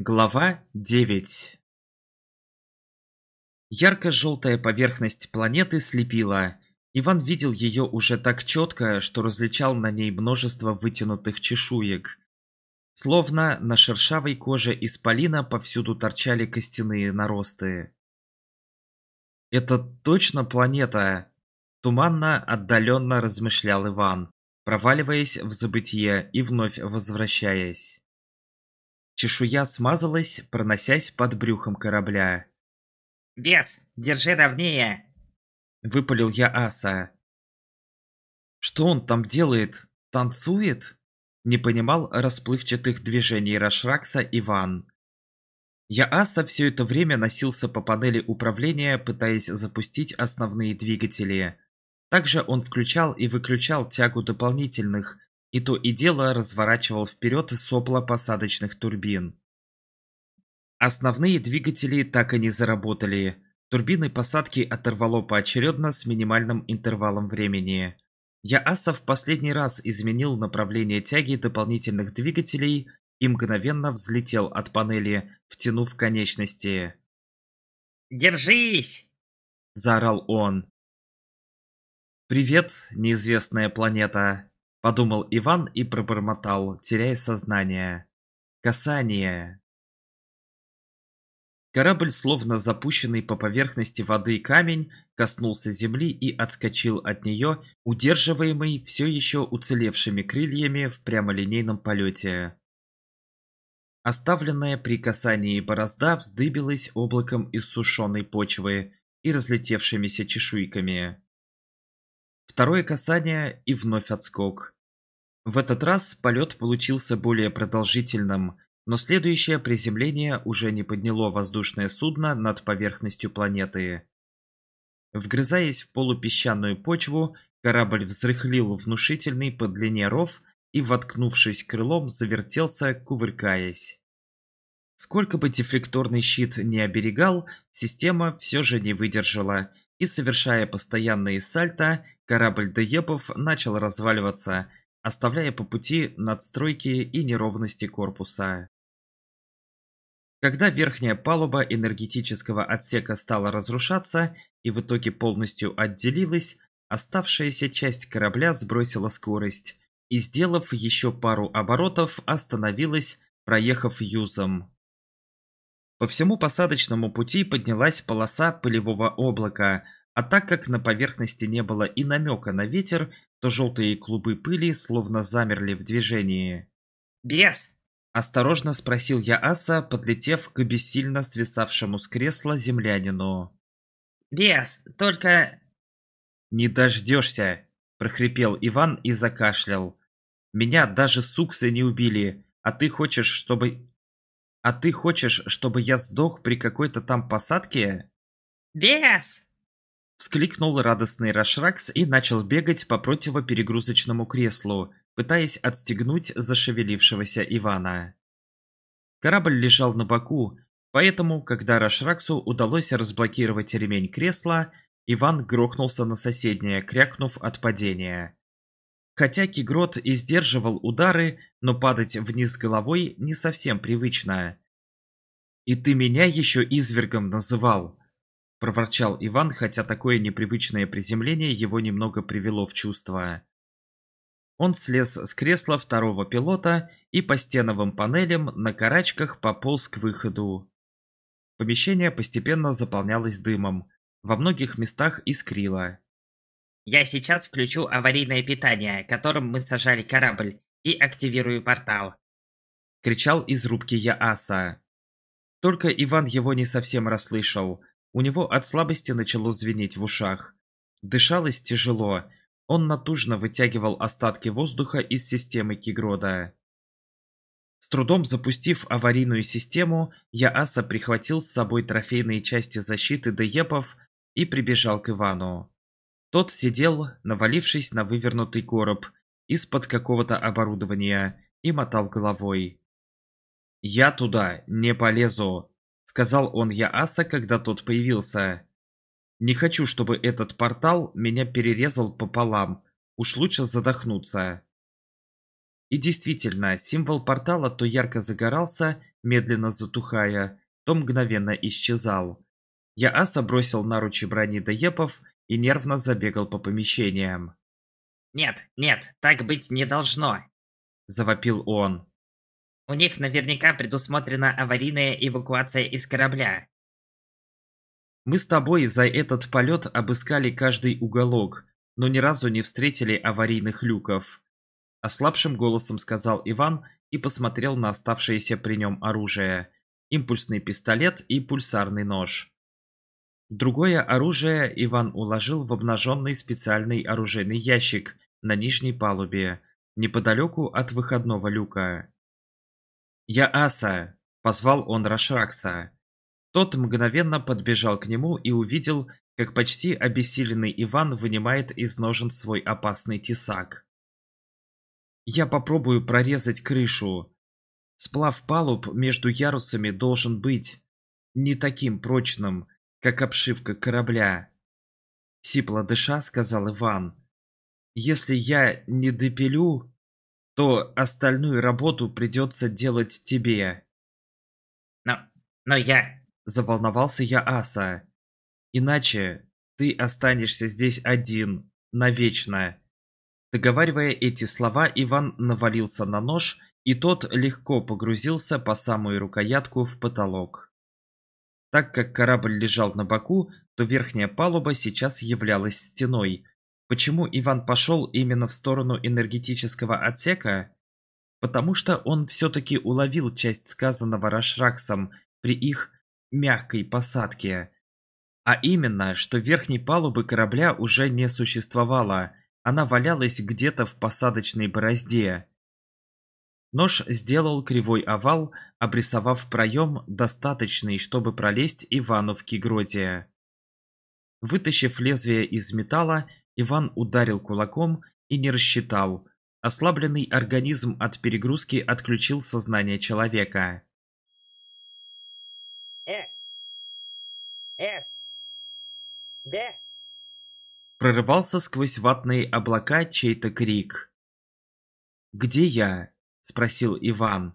Глава 9 Ярко-желтая поверхность планеты слепила. Иван видел ее уже так четко, что различал на ней множество вытянутых чешуек. Словно на шершавой коже исполина повсюду торчали костяные наросты. «Это точно планета?» – туманно, отдаленно размышлял Иван, проваливаясь в забытье и вновь возвращаясь. Чешуя смазалась, проносясь под брюхом корабля. «Бес, держи ровнее!» — выпалил я аса. «Что он там делает? Танцует?» — не понимал расплывчатых движений Рашракса Иван. Я аса все это время носился по панели управления, пытаясь запустить основные двигатели. Также он включал и выключал тягу дополнительных, и то и дело разворачивал вперед сопла посадочных турбин. Основные двигатели так и не заработали. Турбины посадки оторвало поочередно с минимальным интервалом времени. Я Аса в последний раз изменил направление тяги дополнительных двигателей и мгновенно взлетел от панели, втянув конечности. «Держись!» – заорал он. «Привет, неизвестная планета!» — подумал Иван и пробормотал, теряя сознание. «Касание!» Корабль, словно запущенный по поверхности воды камень, коснулся земли и отскочил от нее, удерживаемый все еще уцелевшими крыльями в прямолинейном полете. Оставленная при касании борозда вздыбилась облаком из сушеной почвы и разлетевшимися чешуйками. Второе касание и вновь отскок. В этот раз полет получился более продолжительным, но следующее приземление уже не подняло воздушное судно над поверхностью планеты. Вгрызаясь в полупесчаную почву, корабль взрыхлил внушительный по длине ров и, воткнувшись крылом, завертелся, кувыркаясь. Сколько бы дефлекторный щит не оберегал, система все же не выдержала и, совершая постоянные сальто, корабль Деепов начал разваливаться, оставляя по пути надстройки и неровности корпуса. Когда верхняя палуба энергетического отсека стала разрушаться и в итоге полностью отделилась, оставшаяся часть корабля сбросила скорость и, сделав еще пару оборотов, остановилась, проехав юзом. По всему посадочному пути поднялась полоса пылевого облака, а так как на поверхности не было и намека на ветер, то желтые клубы пыли словно замерли в движении. «Бес!» – осторожно спросил я Аса, подлетев к бессильно свисавшему с кресла землянину. «Бес, только...» «Не дождешься!» – прохрипел Иван и закашлял. «Меня даже суксы не убили, а ты хочешь, чтобы а ты хочешь, чтобы я сдох при какой-то там посадке? Бес! Вскликнул радостный Рашракс и начал бегать по противоперегрузочному креслу, пытаясь отстегнуть зашевелившегося Ивана. Корабль лежал на боку, поэтому, когда Рашраксу удалось разблокировать ремень кресла, Иван грохнулся на соседнее, крякнув от падения. Хотя Кигрот и сдерживал удары, но падать вниз головой не совсем привычно. «И ты меня еще извергом называл!» – проворчал Иван, хотя такое непривычное приземление его немного привело в чувство. Он слез с кресла второго пилота и по стеновым панелям на карачках пополз к выходу. Помещение постепенно заполнялось дымом, во многих местах искрило. Я сейчас включу аварийное питание, которым мы сажали корабль, и активирую портал. Кричал из рубки Яаса. Только Иван его не совсем расслышал. У него от слабости начало звенеть в ушах. Дышалось тяжело. Он натужно вытягивал остатки воздуха из системы Кигрода. С трудом запустив аварийную систему, Яаса прихватил с собой трофейные части защиты Деепов и прибежал к Ивану. Тот сидел, навалившись на вывернутый короб из-под какого-то оборудования и мотал головой. «Я туда не полезу», — сказал он Яаса, когда тот появился. «Не хочу, чтобы этот портал меня перерезал пополам. Уж лучше задохнуться». И действительно, символ портала то ярко загорался, медленно затухая, то мгновенно исчезал. Яаса бросил наручи брони Даепов и нервно забегал по помещениям. «Нет, нет, так быть не должно!» – завопил он. «У них наверняка предусмотрена аварийная эвакуация из корабля». Мы с тобой за этот полет обыскали каждый уголок, но ни разу не встретили аварийных люков. Ослабшим голосом сказал Иван и посмотрел на оставшееся при нем оружие. Импульсный пистолет и пульсарный нож. Другое оружие Иван уложил в обнаженный специальный оружейный ящик на нижней палубе, неподалеку от выходного люка. «Я Аса!» – позвал он Рашракса. Тот мгновенно подбежал к нему и увидел, как почти обессиленный Иван вынимает из ножен свой опасный тесак. «Я попробую прорезать крышу. Сплав палуб между ярусами должен быть не таким прочным, как обшивка корабля. Сипло дыша, сказал Иван. Если я не допилю, то остальную работу придется делать тебе. Но, но я... Заволновался я Аса. Иначе ты останешься здесь один, навечно. Договаривая эти слова, Иван навалился на нож, и тот легко погрузился по самую рукоятку в потолок. Так как корабль лежал на боку, то верхняя палуба сейчас являлась стеной. Почему Иван пошел именно в сторону энергетического отсека? Потому что он все-таки уловил часть сказанного Рашраксом при их мягкой посадке. А именно, что верхней палубы корабля уже не существовало, она валялась где-то в посадочной борозде. Нож сделал кривой овал, обрисовав проем, достаточный, чтобы пролезть Ивану в кигродия. Вытащив лезвие из металла, Иван ударил кулаком и не рассчитал. Ослабленный организм от перегрузки отключил сознание человека. «Э! Э! Бе!» Прорывался сквозь ватные облака чей-то крик. «Где я?» спросил Иван.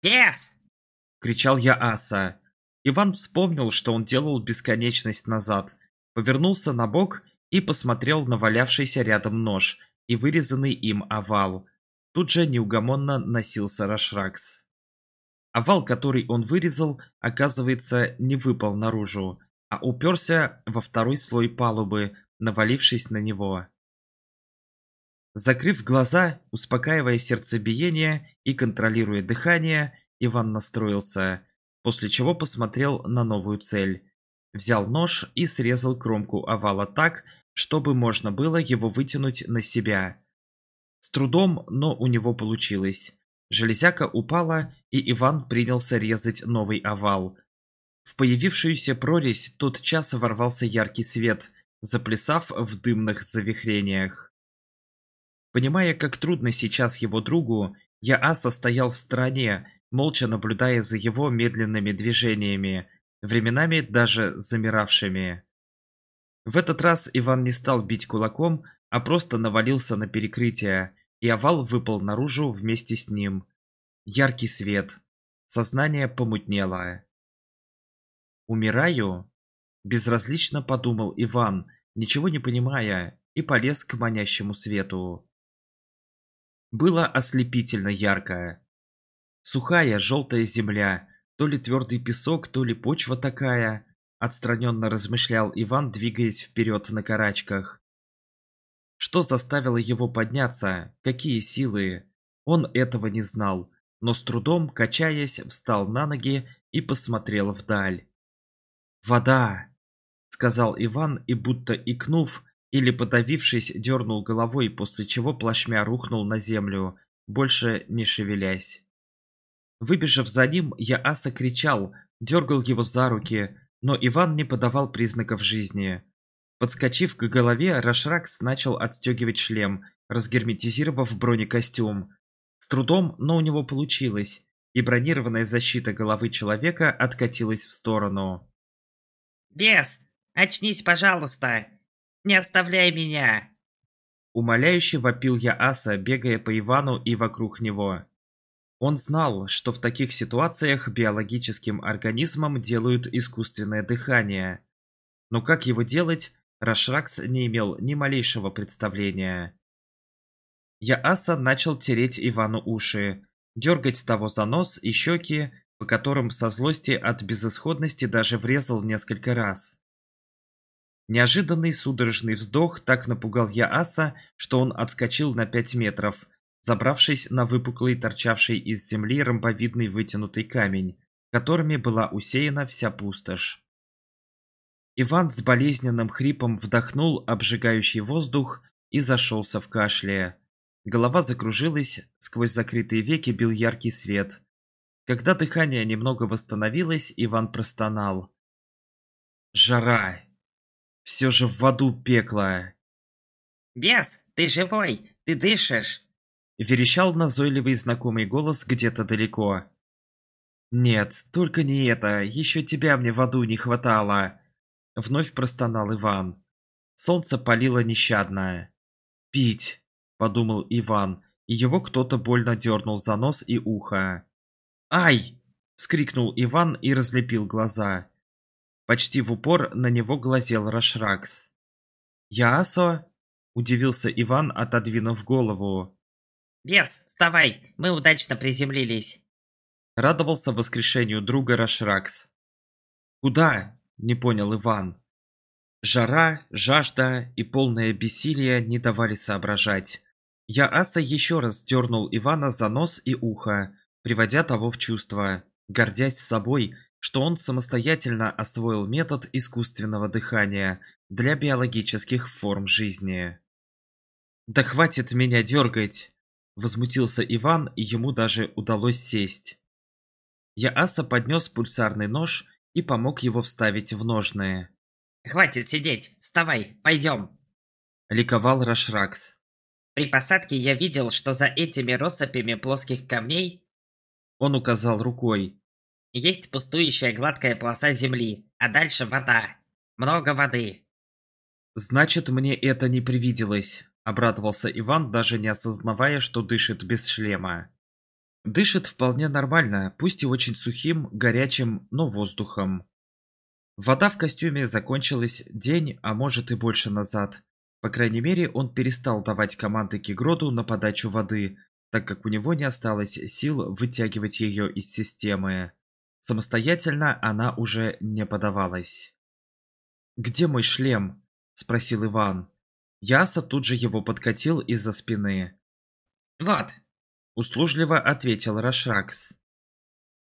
«Пес!» – кричал я Аса. Иван вспомнил, что он делал бесконечность назад, повернулся на бок и посмотрел на валявшийся рядом нож и вырезанный им овал. Тут же неугомонно носился Рашракс. Овал, который он вырезал, оказывается, не выпал наружу, а уперся во второй слой палубы, навалившись на него. Закрыв глаза, успокаивая сердцебиение и контролируя дыхание, Иван настроился, после чего посмотрел на новую цель. Взял нож и срезал кромку овала так, чтобы можно было его вытянуть на себя. С трудом, но у него получилось. Железяка упала, и Иван принялся резать новый овал. В появившуюся прорезь тотчас ворвался яркий свет, заплясав в дымных завихрениях. Понимая, как трудно сейчас его другу, я стоял в стороне, молча наблюдая за его медленными движениями, временами даже замиравшими. В этот раз Иван не стал бить кулаком, а просто навалился на перекрытие, и овал выпал наружу вместе с ним. Яркий свет. Сознание помутнело. «Умираю?» – безразлично подумал Иван, ничего не понимая, и полез к манящему свету было ослепительно яркое. Сухая желтая земля, то ли твердый песок, то ли почва такая, отстраненно размышлял Иван, двигаясь вперед на карачках. Что заставило его подняться, какие силы, он этого не знал, но с трудом, качаясь, встал на ноги и посмотрел вдаль. «Вода!» — сказал Иван и, будто икнув, или, подавившись, дернул головой, после чего плашмя рухнул на землю, больше не шевелясь. Выбежав за ним, я аса кричал, дергал его за руки, но Иван не подавал признаков жизни. Подскочив к голове, Рашракс начал отстегивать шлем, разгерметизировав бронекостюм. С трудом, но у него получилось, и бронированная защита головы человека откатилась в сторону. «Бес, очнись, пожалуйста!» Не оставляй меня!» Умоляюще вопил я Аса, бегая по Ивану и вокруг него. Он знал, что в таких ситуациях биологическим организмам делают искусственное дыхание. Но как его делать, Рашракс не имел ни малейшего представления. Я Аса начал тереть Ивану уши, дергать того за нос и щеки, по которым со злости от безысходности даже врезал несколько раз. Неожиданный судорожный вздох так напугал Яаса, что он отскочил на пять метров, забравшись на выпуклый, торчавший из земли ромбовидный вытянутый камень, которыми была усеяна вся пустошь. Иван с болезненным хрипом вдохнул обжигающий воздух и зашелся в кашле. Голова закружилась, сквозь закрытые веки бил яркий свет. Когда дыхание немного восстановилось, Иван простонал. «Жара! Все же в аду пекло. «Бес, ты живой! Ты дышишь!» Верещал назойливый знакомый голос где-то далеко. «Нет, только не это, еще тебя мне в аду не хватало!» Вновь простонал Иван. Солнце палило нещадно. «Пить!» – подумал Иван, и его кто-то больно дернул за нос и ухо. «Ай!» – вскрикнул Иван и разлепил глаза. Почти в упор на него глазел Рашракс. «Яасо?» – удивился Иван, отодвинув голову. «Бес, вставай! Мы удачно приземлились!» Радовался воскрешению друга Рашракс. «Куда?» – не понял Иван. Жара, жажда и полное бессилие не давали соображать. Я еще раз дернул Ивана за нос и ухо, приводя того в чувство, гордясь собой что он самостоятельно освоил метод искусственного дыхания для биологических форм жизни. «Да хватит меня дергать!» – возмутился Иван, и ему даже удалось сесть. Яаса поднес пульсарный нож и помог его вставить в ножные. «Хватит сидеть! Вставай! Пойдем!» – ликовал Рашракс. «При посадке я видел, что за этими россыпями плоских камней...» Он указал рукой. Есть пустующая гладкая полоса земли, а дальше вода. Много воды. Значит, мне это не привиделось, обрадовался Иван, даже не осознавая, что дышит без шлема. Дышит вполне нормально, пусть и очень сухим, горячим, но воздухом. Вода в костюме закончилась день, а может и больше назад. По крайней мере, он перестал давать команды Кигроду на подачу воды, так как у него не осталось сил вытягивать ее из системы. Самостоятельно она уже не подавалась. «Где мой шлем?» – спросил Иван. Яса тут же его подкатил из-за спины. «Вот!» – услужливо ответил Рашракс.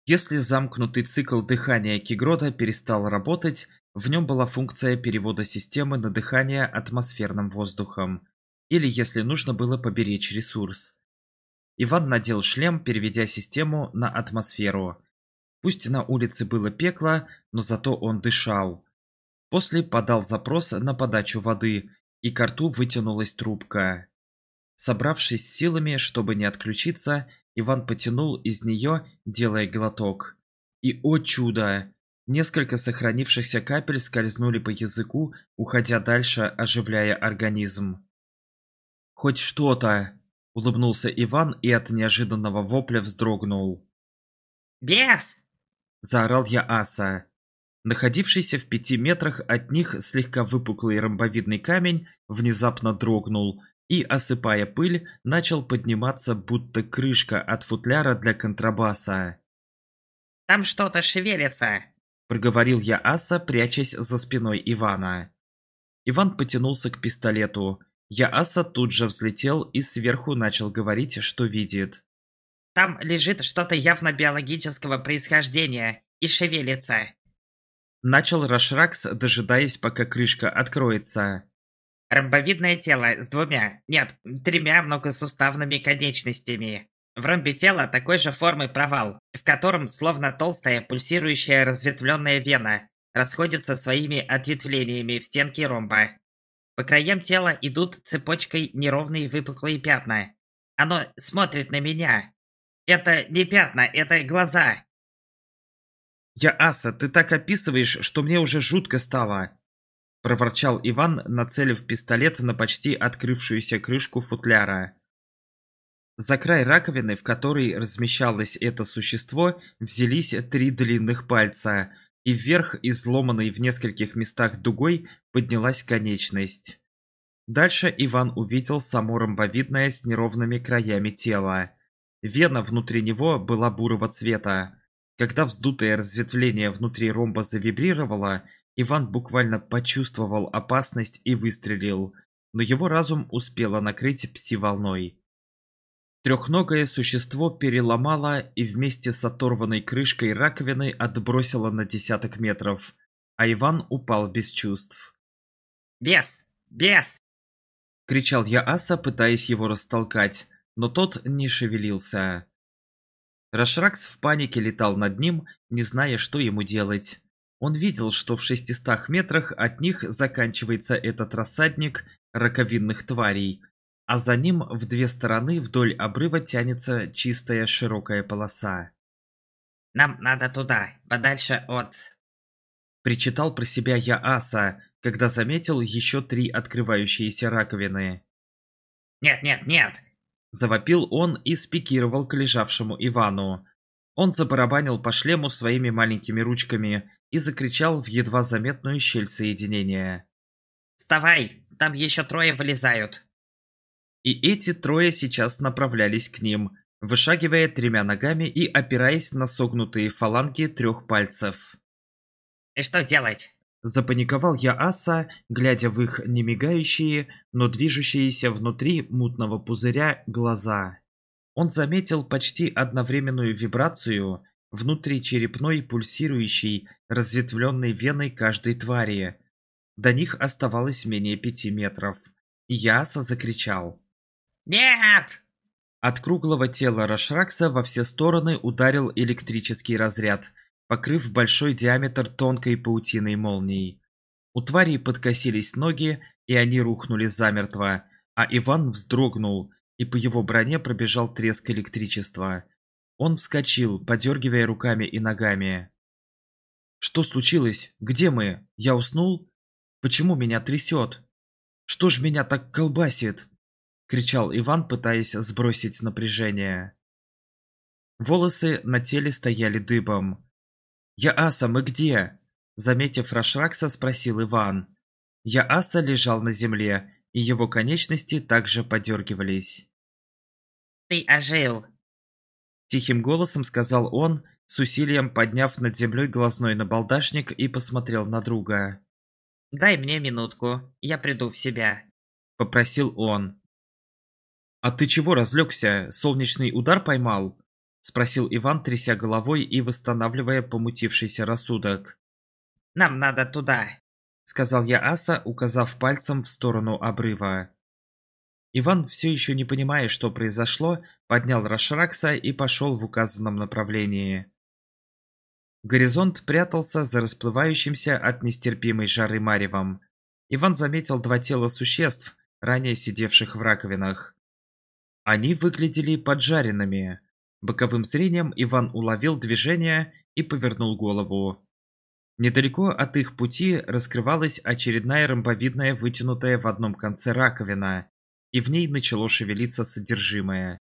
Если замкнутый цикл дыхания Кигрода перестал работать, в нем была функция перевода системы на дыхание атмосферным воздухом, или если нужно было поберечь ресурс. Иван надел шлем, переведя систему на атмосферу – Пусть на улице было пекло, но зато он дышал. После подал запрос на подачу воды, и к рту вытянулась трубка. Собравшись силами, чтобы не отключиться, Иван потянул из нее, делая глоток. И, о чудо! Несколько сохранившихся капель скользнули по языку, уходя дальше, оживляя организм. «Хоть что-то!» — улыбнулся Иван и от неожиданного вопля вздрогнул. «Бес!» заорал я Аса. Находившийся в пяти метрах от них слегка выпуклый ромбовидный камень внезапно дрогнул и, осыпая пыль, начал подниматься, будто крышка от футляра для контрабаса. «Там что-то шевелится», — проговорил я Аса, прячась за спиной Ивана. Иван потянулся к пистолету. Я Аса тут же взлетел и сверху начал говорить, что видит. Там лежит что-то явно биологического происхождения и шевелится. Начал Рашракс, дожидаясь, пока крышка откроется. Ромбовидное тело с двумя, нет, тремя многосуставными конечностями. В ромбе тела такой же формы провал, в котором словно толстая пульсирующая разветвленная вена расходится своими ответвлениями в стенки ромба. По краям тела идут цепочкой неровные выпуклые пятна. Оно смотрит на меня, это не пятна, это глаза. Я аса, ты так описываешь, что мне уже жутко стало. Проворчал Иван, нацелив пистолет на почти открывшуюся крышку футляра. За край раковины, в которой размещалось это существо, взялись три длинных пальца, и вверх, изломанной в нескольких местах дугой, поднялась конечность. Дальше Иван увидел само ромбовидное с неровными краями тело. Вена внутри него была бурого цвета. Когда вздутое разветвление внутри ромба завибрировало, Иван буквально почувствовал опасность и выстрелил, но его разум успело накрыть пси-волной. Трехногое существо переломало и вместе с оторванной крышкой раковины отбросило на десяток метров, а Иван упал без чувств. «Бес! Бес!» — кричал я Аса, пытаясь его растолкать но тот не шевелился. Рашракс в панике летал над ним, не зная, что ему делать. Он видел, что в 600 метрах от них заканчивается этот рассадник раковинных тварей, а за ним в две стороны вдоль обрыва тянется чистая широкая полоса. «Нам надо туда, подальше от...» Причитал про себя я Аса, когда заметил еще три открывающиеся раковины. «Нет, нет, нет! — завопил он и спикировал к лежавшему Ивану. Он забарабанил по шлему своими маленькими ручками и закричал в едва заметную щель соединения. «Вставай! Там еще трое вылезают!» И эти трое сейчас направлялись к ним, вышагивая тремя ногами и опираясь на согнутые фаланги трех пальцев. «И что делать? Запаниковал я аса, глядя в их немигающие, но движущиеся внутри мутного пузыря глаза. Он заметил почти одновременную вибрацию внутричерепной пульсирующей, разветвленной веной каждой твари. До них оставалось менее пяти метров. И закричал. «Нет!» От круглого тела Рашракса во все стороны ударил электрический разряд – покрыв большой диаметр тонкой паутиной молний. У тварей подкосились ноги, и они рухнули замертво, а Иван вздрогнул, и по его броне пробежал треск электричества. Он вскочил, подергивая руками и ногами. «Что случилось? Где мы? Я уснул? Почему меня трясет? Что ж меня так колбасит?» — кричал Иван, пытаясь сбросить напряжение. Волосы на теле стояли дыбом. «Яаса, мы где?» Заметив Рашракса, спросил Иван. Яаса лежал на земле, и его конечности также подергивались. «Ты ожил!» Тихим голосом сказал он, с усилием подняв над землей глазной набалдашник и посмотрел на друга. «Дай мне минутку, я приду в себя», — попросил он. «А ты чего разлегся? Солнечный удар поймал?» — спросил Иван, тряся головой и восстанавливая помутившийся рассудок. «Нам надо туда», — сказал я Аса, указав пальцем в сторону обрыва. Иван, все еще не понимая, что произошло, поднял Рашракса и пошел в указанном направлении. Горизонт прятался за расплывающимся от нестерпимой жары маревом. Иван заметил два тела существ, ранее сидевших в раковинах. Они выглядели поджаренными. Боковым зрением Иван уловил движение и повернул голову. Недалеко от их пути раскрывалась очередная ромбовидная, вытянутая в одном конце раковина, и в ней начало шевелиться содержимое.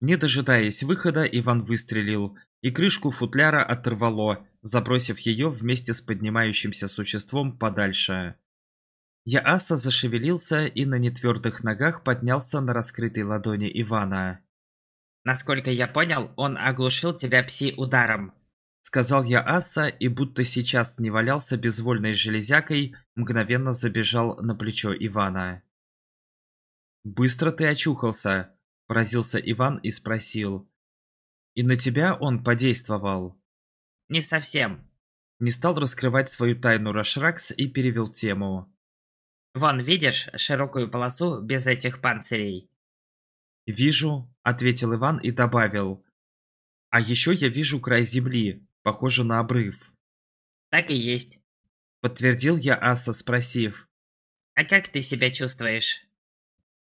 Не дожидаясь выхода, Иван выстрелил, и крышку футляра оторвало, забросив ее вместе с поднимающимся существом подальше. Яаса зашевелился и на нетвердых ногах поднялся на раскрытой ладони Ивана. «Насколько я понял, он оглушил тебя пси-ударом», — сказал я Аса, и будто сейчас не валялся безвольной железякой, мгновенно забежал на плечо Ивана. «Быстро ты очухался», — поразился Иван и спросил. «И на тебя он подействовал?» «Не совсем». Не стал раскрывать свою тайну Рашракс и перевел тему. «Вон, видишь, широкую полосу без этих панцирей?» «Вижу», — ответил Иван и добавил. «А еще я вижу край земли, похоже на обрыв». «Так и есть», — подтвердил я Аса, спросив. «А как ты себя чувствуешь?»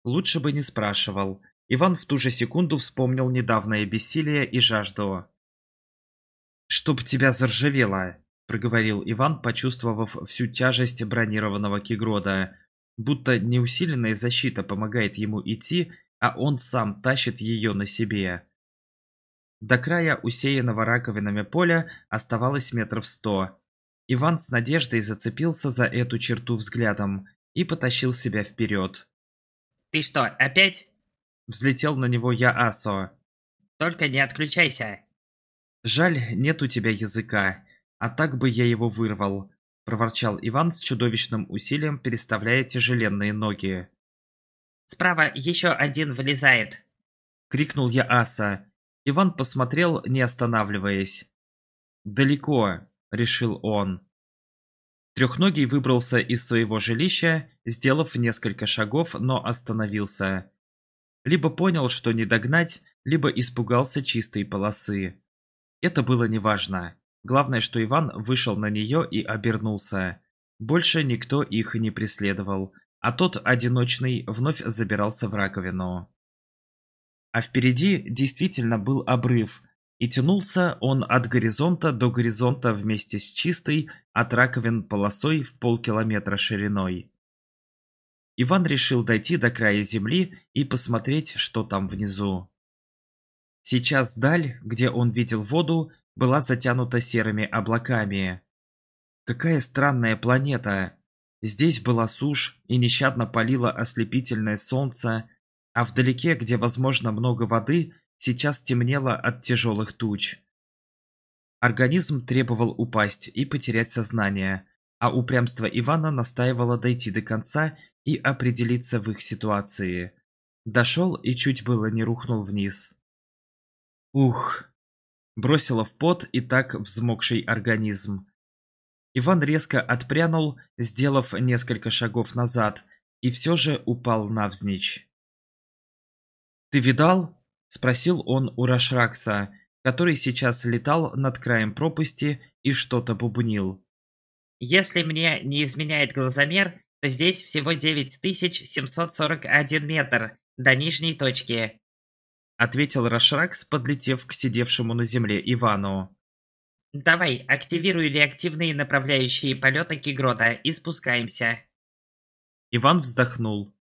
Лучше бы не спрашивал. Иван в ту же секунду вспомнил недавнее бессилие и жажду. «Чтоб тебя заржавело!» – проговорил Иван, почувствовав всю тяжесть бронированного кигрода. Будто неусиленная защита помогает ему идти а он сам тащит ее на себе. До края усеянного раковинами поля оставалось метров сто. Иван с надеждой зацепился за эту черту взглядом и потащил себя вперед. «Ты что, опять?» Взлетел на него я Асо. «Только не отключайся!» «Жаль, нет у тебя языка, а так бы я его вырвал», проворчал Иван с чудовищным усилием, переставляя тяжеленные ноги. Справа еще один вылезает!» — крикнул я Аса. Иван посмотрел, не останавливаясь. «Далеко», — решил он. Трехногий выбрался из своего жилища, сделав несколько шагов, но остановился. Либо понял, что не догнать, либо испугался чистой полосы. Это было неважно. Главное, что Иван вышел на нее и обернулся. Больше никто их не преследовал, а тот, одиночный, вновь забирался в раковину. А впереди действительно был обрыв, и тянулся он от горизонта до горизонта вместе с чистой от раковин полосой в полкилометра шириной. Иван решил дойти до края земли и посмотреть, что там внизу. Сейчас даль, где он видел воду, была затянута серыми облаками. Какая странная планета! Здесь была сушь и нещадно палило ослепительное солнце, а вдалеке, где, возможно, много воды, сейчас темнело от тяжелых туч. Организм требовал упасть и потерять сознание, а упрямство Ивана настаивало дойти до конца и определиться в их ситуации. Дошел и чуть было не рухнул вниз. Ух! Бросило в пот и так взмокший организм. Иван резко отпрянул, сделав несколько шагов назад, и все же упал навзничь. «Ты видал?» – спросил он у Рашракса, который сейчас летал над краем пропасти и что-то бубнил. «Если мне не изменяет глазомер, то здесь всего 9741 метр до нижней точки», — ответил Рашракс, подлетев к сидевшему на земле Ивану. Давай, активируй реактивные направляющие полета Кигрода и спускаемся. Иван вздохнул.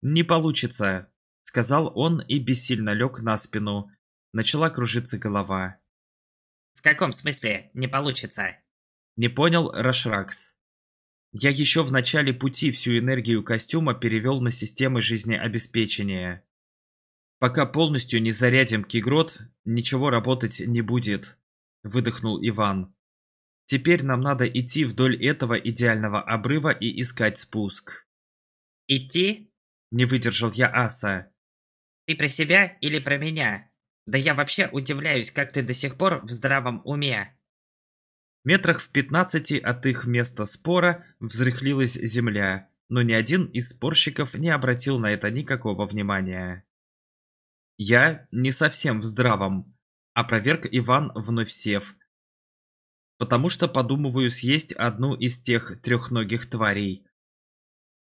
«Не получится», — сказал он и бессильно лег на спину. Начала кружиться голова. «В каком смысле не получится?» Не понял Рашракс. «Я еще в начале пути всю энергию костюма перевел на системы жизнеобеспечения. Пока полностью не зарядим кигрод, ничего работать не будет выдохнул Иван. Теперь нам надо идти вдоль этого идеального обрыва и искать спуск. Идти? Не выдержал я Аса. Ты про себя или про меня? Да я вообще удивляюсь, как ты до сих пор в здравом уме. Метрах в пятнадцати от их места спора взрыхлилась земля, но ни один из спорщиков не обратил на это никакого внимания. Я не совсем в здравом, Опроверг Иван вновь сев. «Потому что подумываю съесть одну из тех трехногих тварей.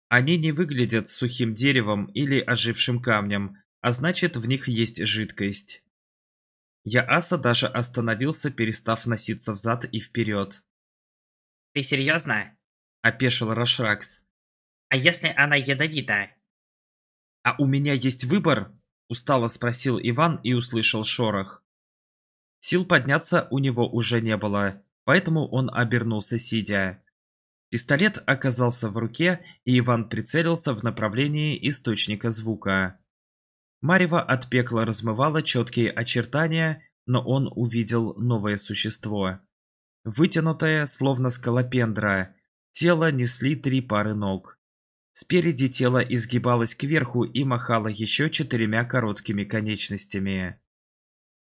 Они не выглядят сухим деревом или ожившим камнем, а значит в них есть жидкость». Яаса даже остановился, перестав носиться взад и вперед. «Ты серьезно?» – опешил Рашракс. «А если она ядовита?» «А у меня есть выбор?» – устало спросил Иван и услышал шорох. Сил подняться у него уже не было, поэтому он обернулся сидя. Пистолет оказался в руке, и Иван прицелился в направлении источника звука. Марева от пекла размывало четкие очертания, но он увидел новое существо. Вытянутое, словно скалопендра, тело несли три пары ног. Спереди тело изгибалось кверху и махало еще четырьмя короткими конечностями.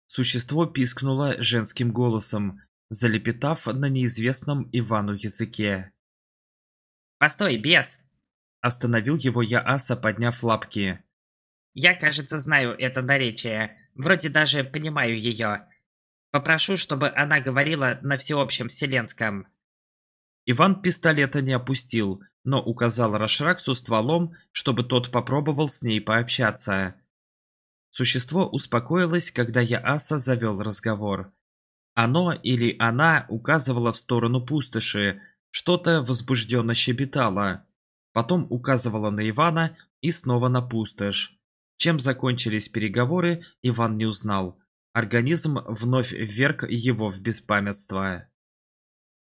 Существо пискнуло женским голосом, залепетав на неизвестном Ивану языке. «Постой, бес!» Остановил его я аса, подняв лапки. «Я, кажется, знаю это наречие. Вроде даже понимаю ее. Попрошу, чтобы она говорила на всеобщем вселенском». Иван пистолета не опустил, но указал Рашраксу стволом, чтобы тот попробовал с ней пообщаться. Существо успокоилось, когда Яаса завел разговор. Оно или она указывала в сторону пустоши, что-то возбужденно щебетало. Потом указывала на Ивана и снова на пустошь. Чем закончились переговоры, Иван не узнал. Организм вновь вверг его в беспамятство.